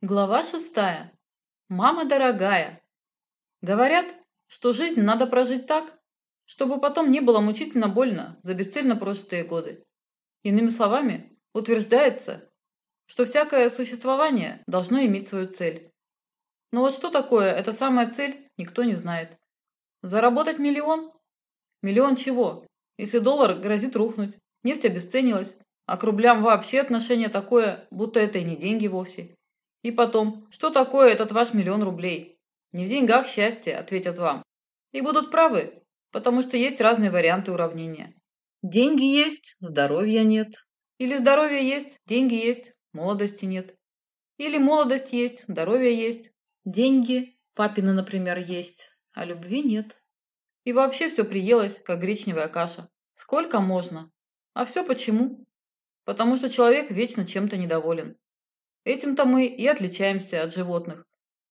Глава шестая. Мама дорогая. Говорят, что жизнь надо прожить так, чтобы потом не было мучительно больно за бесцельно прожитые годы. Иными словами, утверждается, что всякое существование должно иметь свою цель. Но вот что такое эта самая цель, никто не знает. Заработать миллион? Миллион чего? Если доллар грозит рухнуть, нефть обесценилась, а к рублям вообще отношение такое, будто это и не деньги вовсе. И потом, что такое этот ваш миллион рублей? Не в деньгах счастье, ответят вам. И будут правы, потому что есть разные варианты уравнения. Деньги есть, здоровья нет. Или здоровье есть, деньги есть, молодости нет. Или молодость есть, здоровье есть, деньги, папина, например, есть, а любви нет. И вообще все приелось, как гречневая каша. Сколько можно? А все почему? Потому что человек вечно чем-то недоволен. Этим-то мы и отличаемся от животных,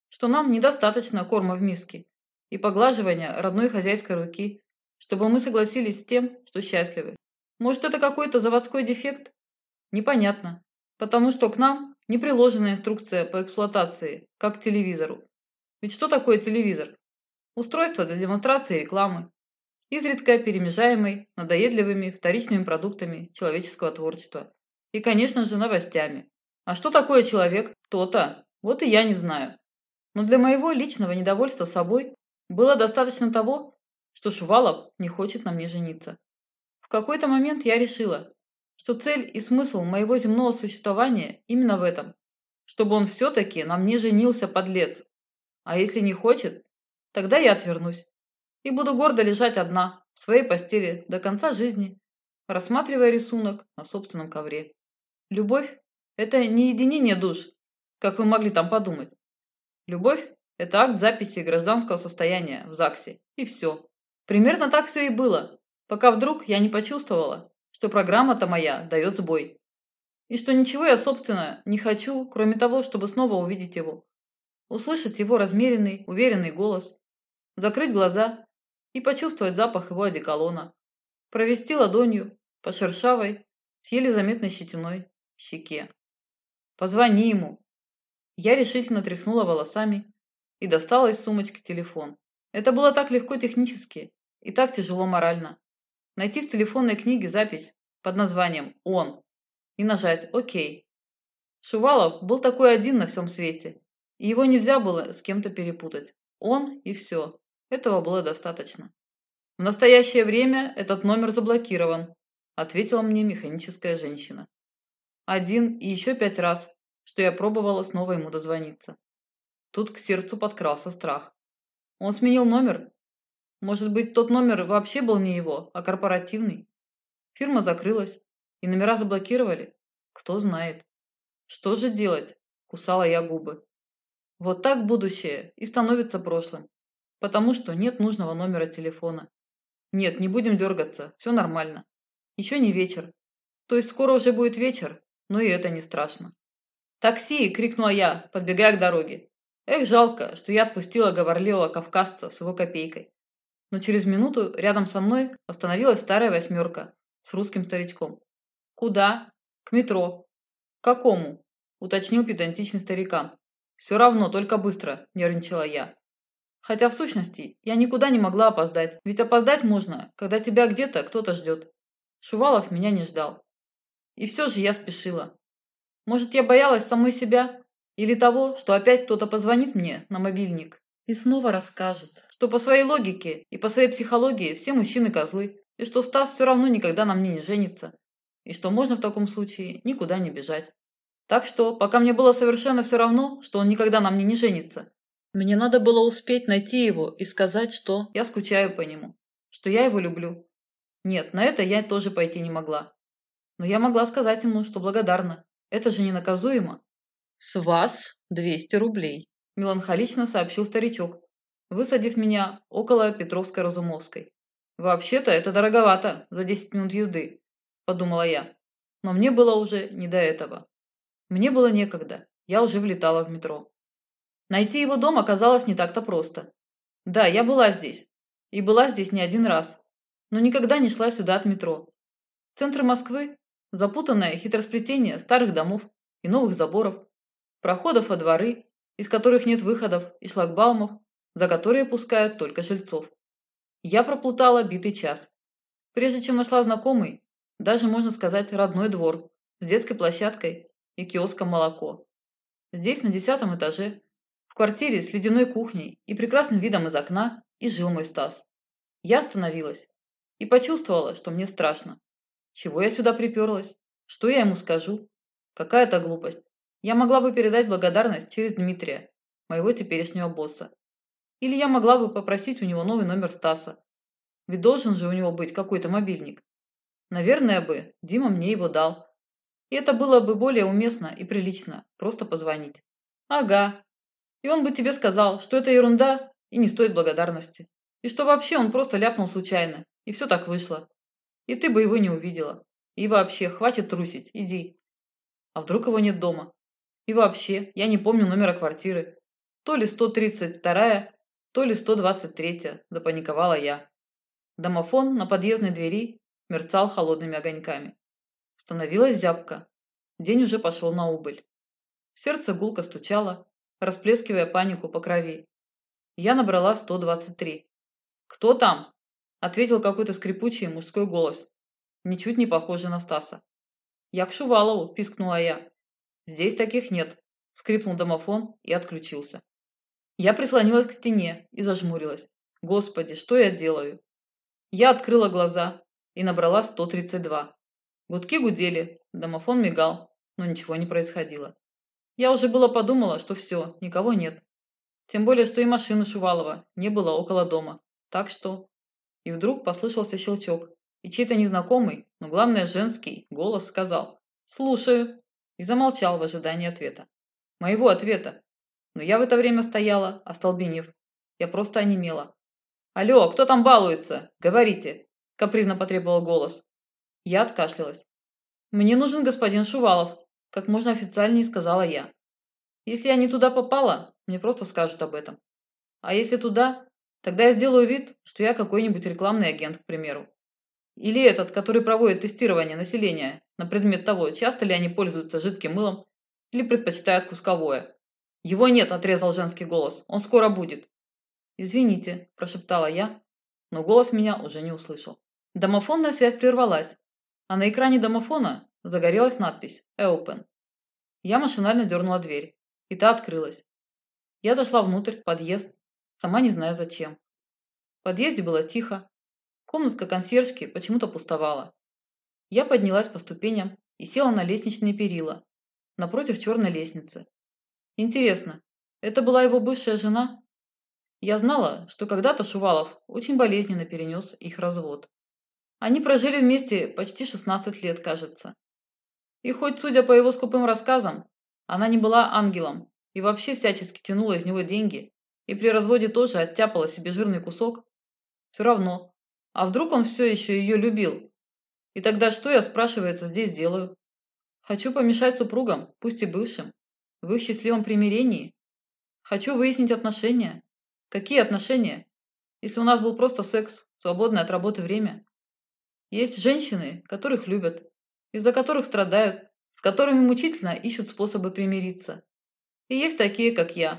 что нам недостаточно корма в миске и поглаживания родной хозяйской руки, чтобы мы согласились с тем, что счастливы. Может, это какой-то заводской дефект? Непонятно, потому что к нам не приложена инструкция по эксплуатации, как к телевизору. Ведь что такое телевизор? Устройство для демонстрации рекламы, изредка перемежаемой надоедливыми вторичными продуктами человеческого творчества и, конечно же, новостями. А что такое человек? То-то. Вот и я не знаю. Но для моего личного недовольства собой было достаточно того, что Шувалов не хочет на мне жениться. В какой-то момент я решила, что цель и смысл моего земного существования именно в этом, чтобы он все-таки на мне женился, подлец. А если не хочет, тогда я отвернусь и буду гордо лежать одна в своей постели до конца жизни, рассматривая рисунок на собственном ковре. Любовь это не единение душ, как вы могли там подумать. Любовь – это акт записи гражданского состояния в ЗАГСе. И все. Примерно так все и было, пока вдруг я не почувствовала, что программа-то моя дает сбой. И что ничего я, собственно, не хочу, кроме того, чтобы снова увидеть его. Услышать его размеренный, уверенный голос, закрыть глаза и почувствовать запах его одеколона, провести ладонью по шершавой, с еле заметной щетиной щеке. Позвони ему. Я решительно тряхнула волосами и достала из сумочки телефон. Это было так легко технически и так тяжело морально. Найти в телефонной книге запись под названием «Он» и нажать «Ок». Шувалов был такой один на всем свете, и его нельзя было с кем-то перепутать. Он и все. Этого было достаточно. В настоящее время этот номер заблокирован, ответила мне механическая женщина. Один и еще пять раз, что я пробовала снова ему дозвониться. Тут к сердцу подкрался страх. Он сменил номер? Может быть, тот номер вообще был не его, а корпоративный? Фирма закрылась, и номера заблокировали? Кто знает. Что же делать? Кусала я губы. Вот так будущее и становится прошлым, потому что нет нужного номера телефона. Нет, не будем дергаться, все нормально. Еще не вечер. То есть скоро уже будет вечер, но и это не страшно. «Такси!» – крикнула я, подбегая к дороге. Эх, жалко, что я отпустила говорливого кавказца с его копейкой. Но через минуту рядом со мной остановилась старая восьмерка с русским старичком. «Куда?» «К метро». «К какому?» – уточнил педантичный старикан. «Все равно, только быстро», – нервничала я. Хотя в сущности я никуда не могла опоздать, ведь опоздать можно, когда тебя где-то кто-то ждет. Шувалов меня не ждал. И все же я спешила. Может, я боялась самой себя? Или того, что опять кто-то позвонит мне на мобильник и снова расскажет, что по своей логике и по своей психологии все мужчины козлы, и что Стас все равно никогда на мне не женится, и что можно в таком случае никуда не бежать. Так что, пока мне было совершенно все равно, что он никогда на мне не женится, мне надо было успеть найти его и сказать, что я скучаю по нему, что я его люблю. Нет, на это я тоже пойти не могла. Но я могла сказать ему, что благодарна. Это же ненаказуемо. С вас 200 рублей, меланхолично сообщил старичок, высадив меня около Петровской-Разумовской. Вообще-то это дороговато за 10 минут езды, подумала я. Но мне было уже не до этого. Мне было некогда. Я уже влетала в метро. Найти его дом оказалось не так-то просто. Да, я была здесь. И была здесь не один раз. Но никогда не шла сюда от метро. Центр Москвы Запутанное хитросплетение старых домов и новых заборов. проходов во дворы, из которых нет выходов, и шлагбаумов, за которые пускают только жильцов. Я проплутала битый час. Прежде чем нашла знакомый, даже, можно сказать, родной двор с детской площадкой и киоском молоко. Здесь, на десятом этаже, в квартире с ледяной кухней и прекрасным видом из окна, и жил мой Стас. Я остановилась и почувствовала, что мне страшно. Чего я сюда приперлась? Что я ему скажу? Какая-то глупость. Я могла бы передать благодарность через Дмитрия, моего теперешнего босса. Или я могла бы попросить у него новый номер Стаса. Ведь должен же у него быть какой-то мобильник. Наверное бы, Дима мне его дал. И это было бы более уместно и прилично, просто позвонить. Ага. И он бы тебе сказал, что это ерунда и не стоит благодарности. И что вообще он просто ляпнул случайно, и все так вышло. И ты бы его не увидела. И вообще, хватит трусить, иди. А вдруг его нет дома? И вообще, я не помню номера квартиры. То ли 132, то ли 123, запаниковала я. Домофон на подъездной двери мерцал холодными огоньками. Становилась зябко. День уже пошел на убыль. Сердце гулко стучало, расплескивая панику по крови. Я набрала 123. «Кто там?» – ответил какой-то скрипучий мужской голос, ничуть не похожий на Стаса. «Я к Шувалову!» – пискнула я. «Здесь таких нет!» – скрипнул домофон и отключился. Я прислонилась к стене и зажмурилась. «Господи, что я делаю?» Я открыла глаза и набрала 132. Гудки гудели, домофон мигал, но ничего не происходило. Я уже было подумала, что все, никого нет. Тем более, что и машины Шувалова не было около дома. Так что... И вдруг послышался щелчок, и чей-то незнакомый, но главное женский, голос сказал «Слушаю» и замолчал в ожидании ответа. Моего ответа. Но я в это время стояла, остолбенев. Я просто онемела. «Алло, кто там балуется? Говорите!» – капризно потребовал голос. Я откашлялась. «Мне нужен господин Шувалов», – как можно официальнее сказала я. «Если я не туда попала, мне просто скажут об этом. А если туда, тогда я сделаю вид, что я какой-нибудь рекламный агент, к примеру. Или этот, который проводит тестирование населения на предмет того, часто ли они пользуются жидким мылом или предпочитают кусковое. Его нет, отрезал женский голос. Он скоро будет. Извините, прошептала я, но голос меня уже не услышал. Домофонная связь прервалась, а на экране домофона загорелась надпись «Open». Я машинально дернула дверь, и та открылась. Я зашла внутрь, подъезд, сама не знаю зачем. В подъезде было тихо, комнатка консьержки почему-то пустовала. Я поднялась по ступеням и села на лестничные перила, напротив черной лестницы. Интересно, это была его бывшая жена? Я знала, что когда-то Шувалов очень болезненно перенес их развод. Они прожили вместе почти 16 лет, кажется. И хоть, судя по его скупым рассказам, она не была ангелом и вообще всячески тянула из него деньги, и при разводе тоже оттяпала себе жирный кусок, все равно. А вдруг он все еще ее любил? И тогда что я, спрашивается, здесь делаю? Хочу помешать супругам, пусть и бывшим, в их счастливом примирении? Хочу выяснить отношения. Какие отношения? Если у нас был просто секс, свободное от работы время. Есть женщины, которых любят, из-за которых страдают, с которыми мучительно ищут способы примириться. И есть такие, как я.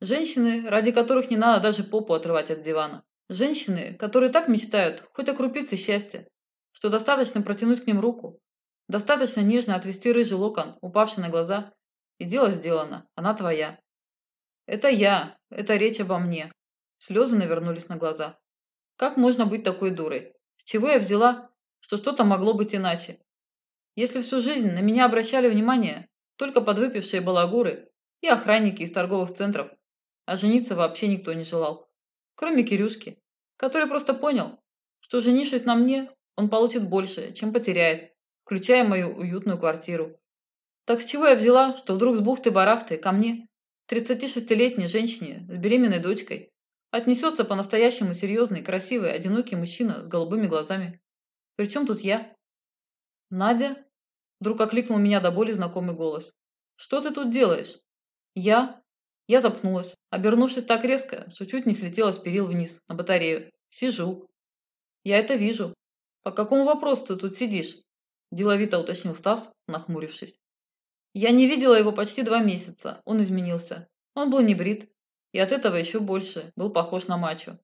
Женщины, ради которых не надо даже попу отрывать от дивана. Женщины, которые так мечтают хоть о крупице счастья, что достаточно протянуть к ним руку, достаточно нежно отвести рыжий локон, упавший на глаза, и дело сделано, она твоя. Это я, это речь обо мне. Слезы навернулись на глаза. Как можно быть такой дурой? чего я взяла, что что-то могло быть иначе? Если всю жизнь на меня обращали внимание только подвыпившие балагуры и охранники из торговых центров, а жениться вообще никто не желал, кроме Кирюшки, который просто понял, что женившись на мне, он получит больше, чем потеряет, включая мою уютную квартиру. Так с чего я взяла, что вдруг с бухты-барахты ко мне, 36-летней женщине с беременной дочкой, Отнесется по-настоящему серьезный, красивый, одинокий мужчина с голубыми глазами. Причем тут я? Надя? Вдруг окликнул меня до боли знакомый голос. Что ты тут делаешь? Я? Я запнулась, обернувшись так резко, что чуть не слетела с перил вниз, на батарею. Сижу. Я это вижу. По какому вопросу ты тут сидишь? Деловито уточнил Стас, нахмурившись. Я не видела его почти два месяца, он изменился. Он был не брит, и от этого еще больше был похож на мачо.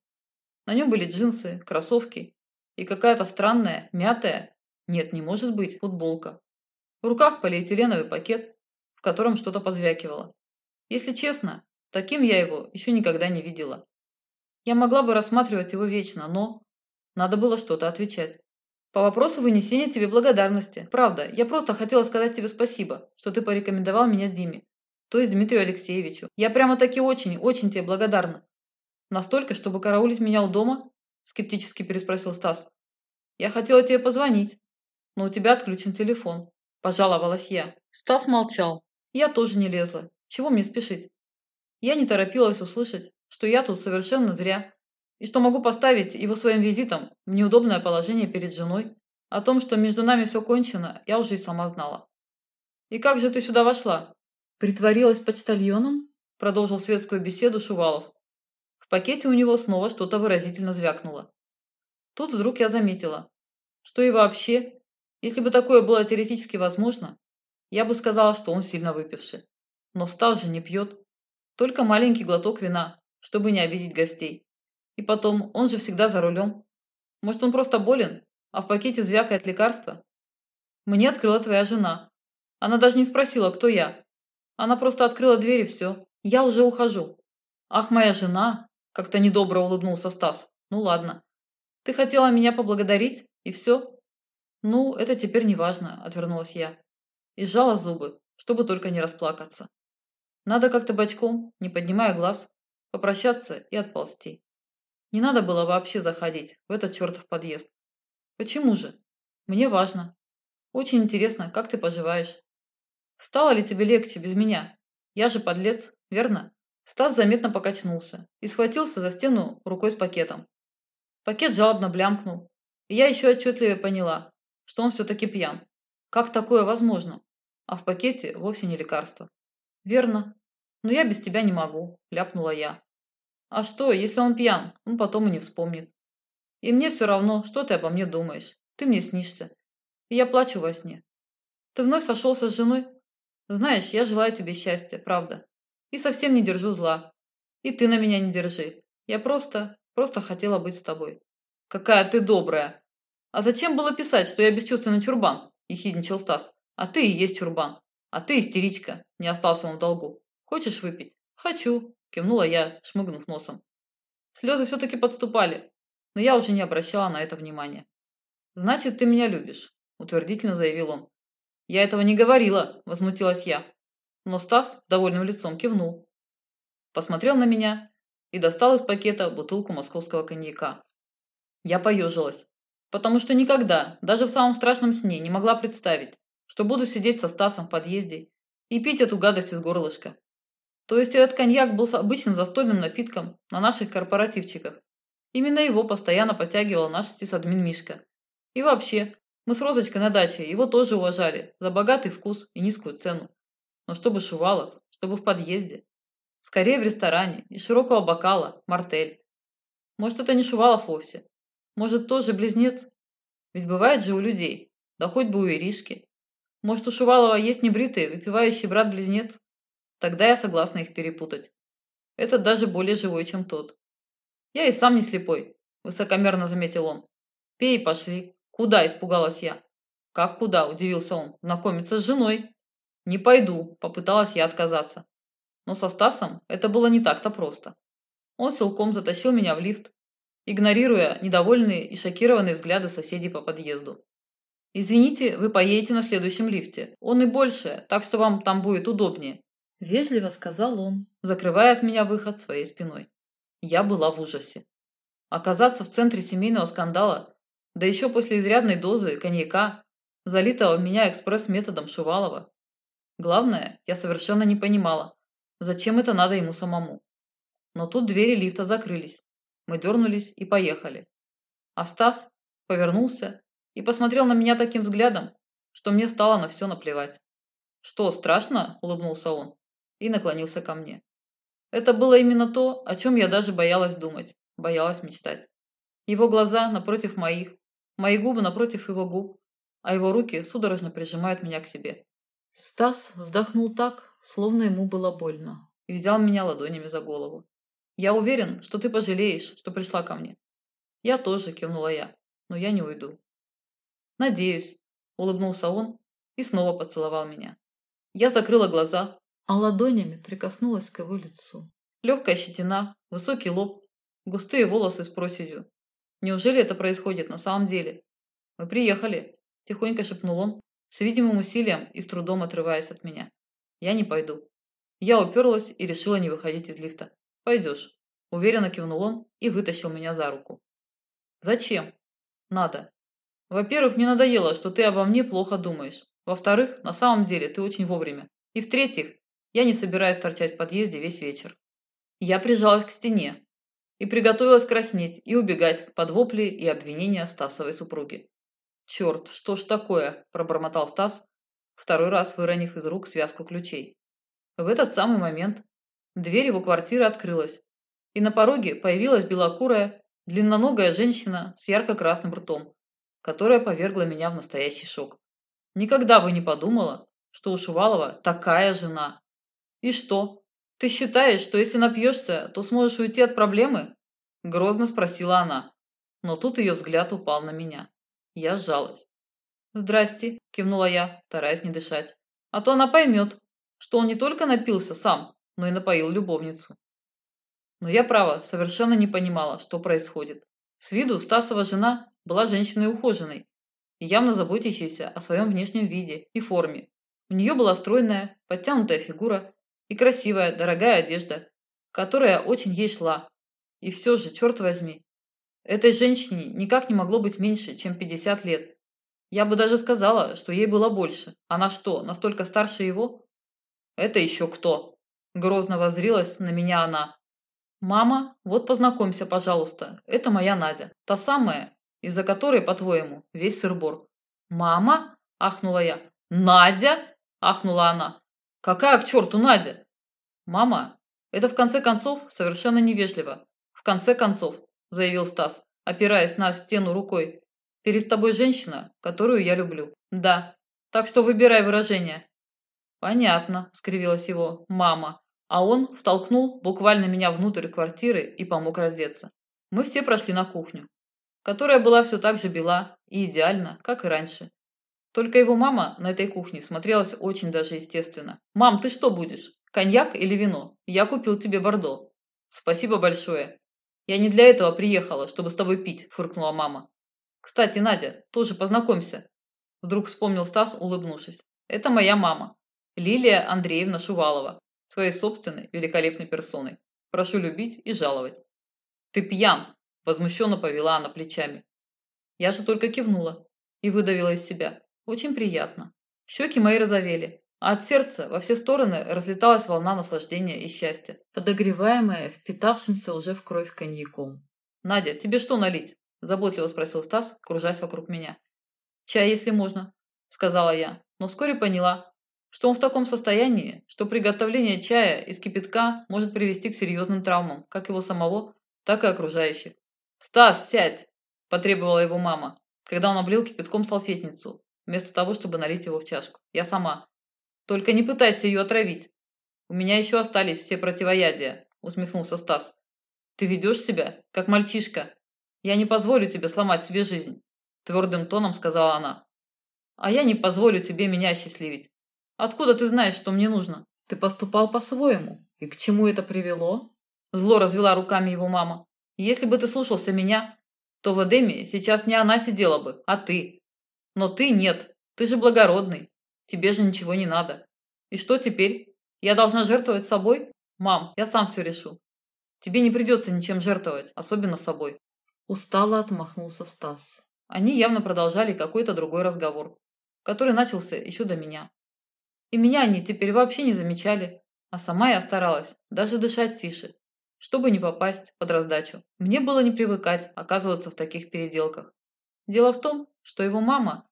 На нем были джинсы, кроссовки и какая-то странная, мятая, нет, не может быть, футболка. В руках полиэтиленовый пакет, в котором что-то позвякивало. Если честно, таким я его еще никогда не видела. Я могла бы рассматривать его вечно, но надо было что-то отвечать. По вопросу вынесения тебе благодарности. Правда, я просто хотела сказать тебе спасибо, что ты порекомендовал меня Диме, то есть Дмитрию Алексеевичу. Я прямо-таки очень, очень тебе благодарна. Настолько, чтобы караулить меня у дома? Скептически переспросил Стас. Я хотела тебе позвонить, но у тебя отключен телефон. Пожаловалась я. Стас молчал. Я тоже не лезла. Чего мне спешить? Я не торопилась услышать, что я тут совершенно зря, и что могу поставить его своим визитом в неудобное положение перед женой. О том, что между нами все кончено, я уже и сама знала. «И как же ты сюда вошла?» «Притворилась почтальоном?» Продолжил светскую беседу Шувалов. В пакете у него снова что-то выразительно звякнуло. Тут вдруг я заметила, что и вообще если бы такое было теоретически возможно, я бы сказала, что он сильно выпивший. Но Стас же не пьет. Только маленький глоток вина, чтобы не обидеть гостей. И потом, он же всегда за рулем. Может, он просто болен, а в пакете звякает лекарство? Мне открыла твоя жена. Она даже не спросила, кто я. Она просто открыла дверь и все. Я уже ухожу. Ах, моя жена! Как-то недобро улыбнулся Стас. Ну ладно. Ты хотела меня поблагодарить, и все? «Ну, это теперь не важно», – отвернулась я. И сжала зубы, чтобы только не расплакаться. Надо как-то бочком, не поднимая глаз, попрощаться и отползти. Не надо было вообще заходить в этот чертов подъезд. Почему же? Мне важно. Очень интересно, как ты поживаешь. Стало ли тебе легче без меня? Я же подлец, верно? Стас заметно покачнулся и схватился за стену рукой с пакетом. Пакет жалобно блямкнул, и я еще отчетливее поняла, что он все-таки пьян. Как такое возможно? А в пакете вовсе не лекарство. Верно. Но я без тебя не могу, ляпнула я. А что, если он пьян, он потом и не вспомнит. И мне все равно, что ты обо мне думаешь. Ты мне снишься. И я плачу во сне. Ты вновь сошелся с женой? Знаешь, я желаю тебе счастья, правда. И совсем не держу зла. И ты на меня не держи. Я просто, просто хотела быть с тобой. Какая ты добрая, «А зачем было писать, что я бесчувственный чурбан?» – ехидничал Стас. «А ты и есть чурбан. А ты истеричка», – не остался он в долгу. «Хочешь выпить?» «Хочу», – кивнула я, шмыгнув носом. Слезы все-таки подступали, но я уже не обращала на это внимания. «Значит, ты меня любишь», – утвердительно заявил он. «Я этого не говорила», – возмутилась я. Но Стас с довольным лицом кивнул. Посмотрел на меня и достал из пакета бутылку московского коньяка. Я поежилась потому что никогда, даже в самом страшном сне, не могла представить, что буду сидеть со Стасом в подъезде и пить эту гадость из горлышка. То есть этот коньяк был обычным застольным напитком на наших корпоративчиках. Именно его постоянно подтягивал наш сисадмин Мишка. И вообще, мы с Розочкой на даче его тоже уважали за богатый вкус и низкую цену. Но чтобы Шувалов, чтобы в подъезде. Скорее в ресторане, из широкого бокала, мартель. Может, это не Шувалов вовсе, может, тоже близнец? Ведь бывает же у людей, да хоть бы у Иришки. Может, у Шувалова есть небритый, выпивающий брат-близнец? Тогда я согласна их перепутать. Этот даже более живой, чем тот. Я и сам не слепой, высокомерно заметил он. Пей, пошли. Куда, испугалась я. Как куда, удивился он. Знакомиться с женой. Не пойду, попыталась я отказаться. Но со Стасом это было не так-то просто. Он силком затащил меня в лифт, игнорируя недовольные и шокированные взгляды соседей по подъезду. «Извините, вы поедете на следующем лифте. Он и больше, так что вам там будет удобнее», – вежливо сказал он, закрывая от меня выход своей спиной. Я была в ужасе. Оказаться в центре семейного скандала, да еще после изрядной дозы коньяка, залитого в меня экспресс-методом Шувалова. Главное, я совершенно не понимала, зачем это надо ему самому. Но тут двери лифта закрылись, мы дернулись и поехали. А Стас повернулся и посмотрел на меня таким взглядом, что мне стало на все наплевать. «Что, страшно?» – улыбнулся он и наклонился ко мне. Это было именно то, о чем я даже боялась думать, боялась мечтать. Его глаза напротив моих, мои губы напротив его губ, а его руки судорожно прижимают меня к себе. Стас вздохнул так, словно ему было больно, и взял меня ладонями за голову. «Я уверен, что ты пожалеешь, что пришла ко мне». «Я тоже», – кивнула я, – «но я не уйду». «Надеюсь», – улыбнулся он и снова поцеловал меня. Я закрыла глаза, а ладонями прикоснулась к его лицу. Легкая щетина, высокий лоб, густые волосы с проседью. Неужели это происходит на самом деле? «Мы приехали», – тихонько шепнул он, с видимым усилием и с трудом отрываясь от меня. «Я не пойду». Я уперлась и решила не выходить из лифта. «Пойдешь», – уверенно кивнул он и вытащил меня за руку. «Зачем?» «Надо. Во-первых, мне надоело, что ты обо мне плохо думаешь. Во-вторых, на самом деле ты очень вовремя. И в-третьих, я не собираюсь торчать в подъезде весь вечер». Я прижалась к стене и приготовилась краснеть и убегать под вопли и обвинения Стасовой супруги. «Черт, что ж такое?» – пробормотал Стас, второй раз выронив из рук связку ключей. В этот самый момент дверь его квартиры открылась, и на пороге появилась белокурая, длинноногая женщина с ярко-красным ртом, которая повергла меня в настоящий шок. Никогда бы не подумала, что у Шувалова такая жена. «И что? Ты считаешь, что если напьешься, то сможешь уйти от проблемы?» Грозно спросила она, но тут ее взгляд упал на меня. Я сжалась. «Здрасте», – кивнула я, стараясь не дышать. «А то она поймет, что он не только напился сам, но и напоил любовницу». Но я, право, совершенно не понимала, что происходит. С виду Стасова жена была женщиной ухоженной и явно заботящейся о своем внешнем виде и форме. У нее была стройная, подтянутая фигура и красивая, дорогая одежда, которая очень ей шла. И все же, черт возьми, Этой женщине никак не могло быть меньше, чем 50 лет. Я бы даже сказала, что ей было больше. Она что, настолько старше его? Это еще кто? Грозно возрилась на меня она. Мама, вот познакомься, пожалуйста. Это моя Надя. Та самая, из-за которой, по-твоему, весь сырбор. Мама? Ахнула я. Надя? Ахнула она. Какая к черту Надя? Мама, это в конце концов совершенно невежливо. В конце концов, заявил Стас, опираясь на стену рукой. «Перед тобой женщина, которую я люблю». «Да. Так что выбирай выражение». «Понятно», – скривилась его мама. А он втолкнул буквально меня внутрь квартиры и помог раздеться. Мы все прошли на кухню, которая была все так же бела и идеальна, как и раньше. Только его мама на этой кухне смотрелась очень даже естественно. «Мам, ты что будешь? Коньяк или вино? Я купил тебе бордо». «Спасибо большое. «Я не для этого приехала, чтобы с тобой пить», – фыркнула мама. «Кстати, Надя, тоже познакомься», – вдруг вспомнил Стас, улыбнувшись. «Это моя мама, Лилия Андреевна Шувалова, своей собственной великолепной персоной. Прошу любить и жаловать». «Ты пьян!» – возмущенно повела она плечами. Я же только кивнула и выдавила из себя. «Очень приятно». Щеки мои розовели, а от сердца во все стороны разлеталась волна наслаждения и счастья, подогреваемая впитавшимся уже в кровь коньяком. «Надя, тебе что налить?» – заботливо спросил Стас, кружась вокруг меня. «Чай, если можно», – сказала я, но вскоре поняла, что он в таком состоянии, что приготовление чая из кипятка может привести к серьезным травмам, как его самого, так и окружающих. «Стас, сядь!» – потребовала его мама, когда он облил кипятком салфетницу, вместо того, чтобы налить его в чашку. «Я сама», только не пытайся ее отравить. У меня еще остались все противоядия, усмехнулся Стас. Ты ведешь себя, как мальчишка. Я не позволю тебе сломать себе жизнь, твердым тоном сказала она. А я не позволю тебе меня осчастливить. Откуда ты знаешь, что мне нужно? Ты поступал по-своему. И к чему это привело? Зло развела руками его мама. Если бы ты слушался меня, то в Эдеме сейчас не она сидела бы, а ты. Но ты нет, ты же благородный. Тебе же ничего не надо. И что теперь? Я должна жертвовать собой? Мам, я сам все решу. Тебе не придется ничем жертвовать, особенно собой. Устало отмахнулся Стас. Они явно продолжали какой-то другой разговор, который начался еще до меня. И меня они теперь вообще не замечали, а сама я старалась даже дышать тише, чтобы не попасть под раздачу. Мне было не привыкать оказываться в таких переделках. Дело в том, что его мама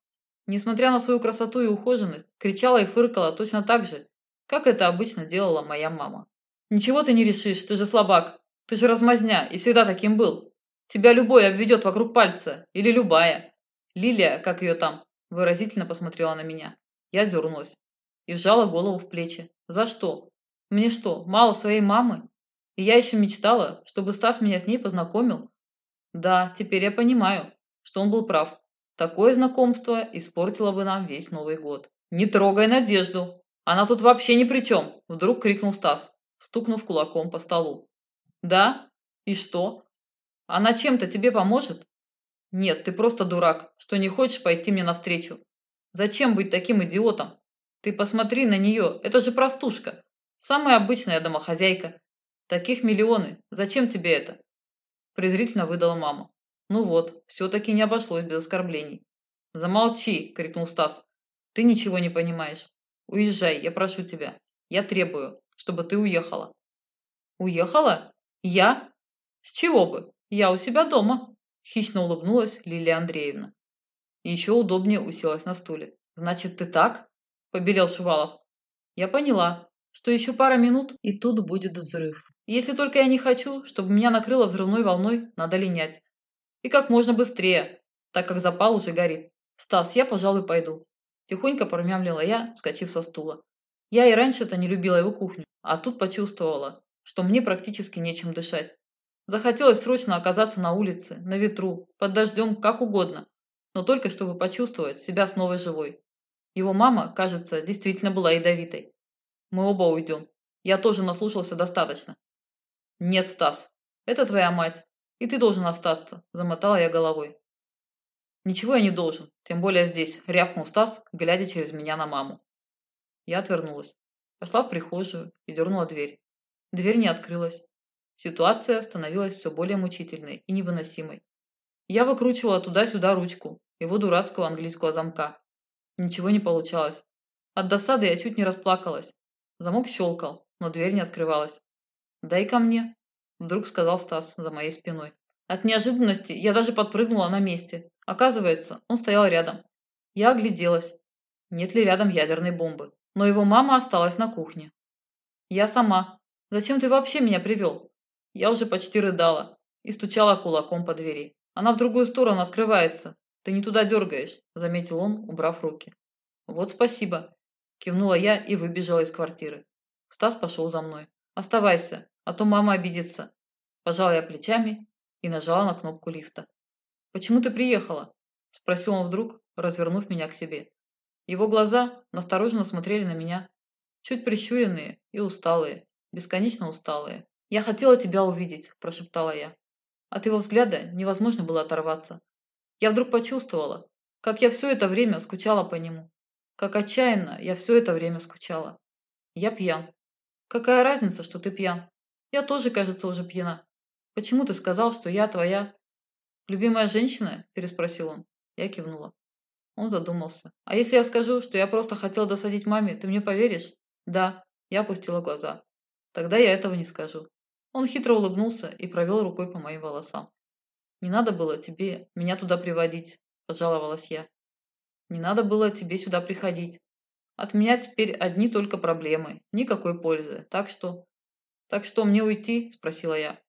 несмотря на свою красоту и ухоженность, кричала и фыркала точно так же, как это обычно делала моя мама. «Ничего ты не решишь, ты же слабак, ты же размазня и всегда таким был. Тебя любой обведет вокруг пальца, или любая. Лилия, как ее там, выразительно посмотрела на меня. Я дернулась. и вжала голову в плечи. За что? Мне что, мало своей мамы? И я еще мечтала, чтобы Стас меня с ней познакомил? Да, теперь я понимаю, что он был прав. Такое знакомство испортило бы нам весь Новый год. «Не трогай Надежду! Она тут вообще ни при чем!» Вдруг крикнул Стас, стукнув кулаком по столу. «Да? И что? Она чем-то тебе поможет?» «Нет, ты просто дурак, что не хочешь пойти мне навстречу. Зачем быть таким идиотом? Ты посмотри на нее, это же простушка. Самая обычная домохозяйка. Таких миллионы. Зачем тебе это?» Презрительно выдала мама. «Ну вот, все-таки не обошлось без оскорблений». «Замолчи!» – крикнул Стас. «Ты ничего не понимаешь. Уезжай, я прошу тебя. Я требую, чтобы ты уехала». «Уехала? Я? С чего бы? Я у себя дома!» Хищно улыбнулась Лилия Андреевна. И еще удобнее уселась на стуле. «Значит, ты так?» – побелел Шувалов. «Я поняла, что еще пара минут, и тут будет взрыв. Если только я не хочу, чтобы меня накрыло взрывной волной, надо линять. И как можно быстрее, так как запал уже горит. Стас, я, пожалуй, пойду. Тихонько промямлила я, вскочив со стула. Я и раньше-то не любила его кухню, а тут почувствовала, что мне практически нечем дышать. Захотелось срочно оказаться на улице, на ветру, под дождем, как угодно, но только чтобы почувствовать себя снова живой. Его мама, кажется, действительно была ядовитой. Мы оба уйдем. Я тоже наслушался достаточно. Нет, Стас, это твоя мать, и ты должен остаться, замотала я головой. Ничего я не должен, тем более здесь, рявкнул Стас, глядя через меня на маму. Я отвернулась, пошла в прихожую и дернула дверь. Дверь не открылась. Ситуация становилась все более мучительной и невыносимой. Я выкручивала туда-сюда ручку его дурацкого английского замка. Ничего не получалось. От досады я чуть не расплакалась. Замок щелкал, но дверь не открывалась. «Дай ко мне», – вдруг сказал Стас за моей спиной. От неожиданности я даже подпрыгнула на месте. Оказывается, он стоял рядом. Я огляделась. Нет ли рядом ядерной бомбы? Но его мама осталась на кухне. «Я сама. Зачем ты вообще меня привел?» Я уже почти рыдала и стучала кулаком по двери. Она в другую сторону открывается. Ты не туда дергаешь, заметил он, убрав руки. Вот спасибо. Кивнула я и выбежала из квартиры. Стас пошел за мной. Оставайся, а то мама обидится. Пожала я плечами и нажала на кнопку лифта. «Почему ты приехала?» – спросил он вдруг, развернув меня к себе. Его глаза настороженно смотрели на меня, чуть прищуренные и усталые, бесконечно усталые. «Я хотела тебя увидеть», – прошептала я. От его взгляда невозможно было оторваться. Я вдруг почувствовала, как я все это время скучала по нему. Как отчаянно я все это время скучала. Я пьян. Какая разница, что ты пьян? Я тоже, кажется, уже пьяна. Почему ты сказал, что я твоя... Любимая женщина? Переспросил он. Я кивнула. Он задумался. А если я скажу, что я просто хотела досадить маме, ты мне поверишь? Да. Я опустила глаза. Тогда я этого не скажу. Он хитро улыбнулся и провел рукой по моим волосам. «Не надо было тебе меня туда приводить», – пожаловалась я. «Не надо было тебе сюда приходить. От меня теперь одни только проблемы, никакой пользы. Так что...» «Так что, мне уйти?» – спросила я.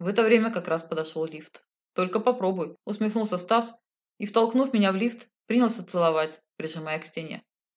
В это время как раз подошел лифт. «Только попробуй», – усмехнулся Стас и, втолкнув меня в лифт, принялся целовать, прижимая к стене.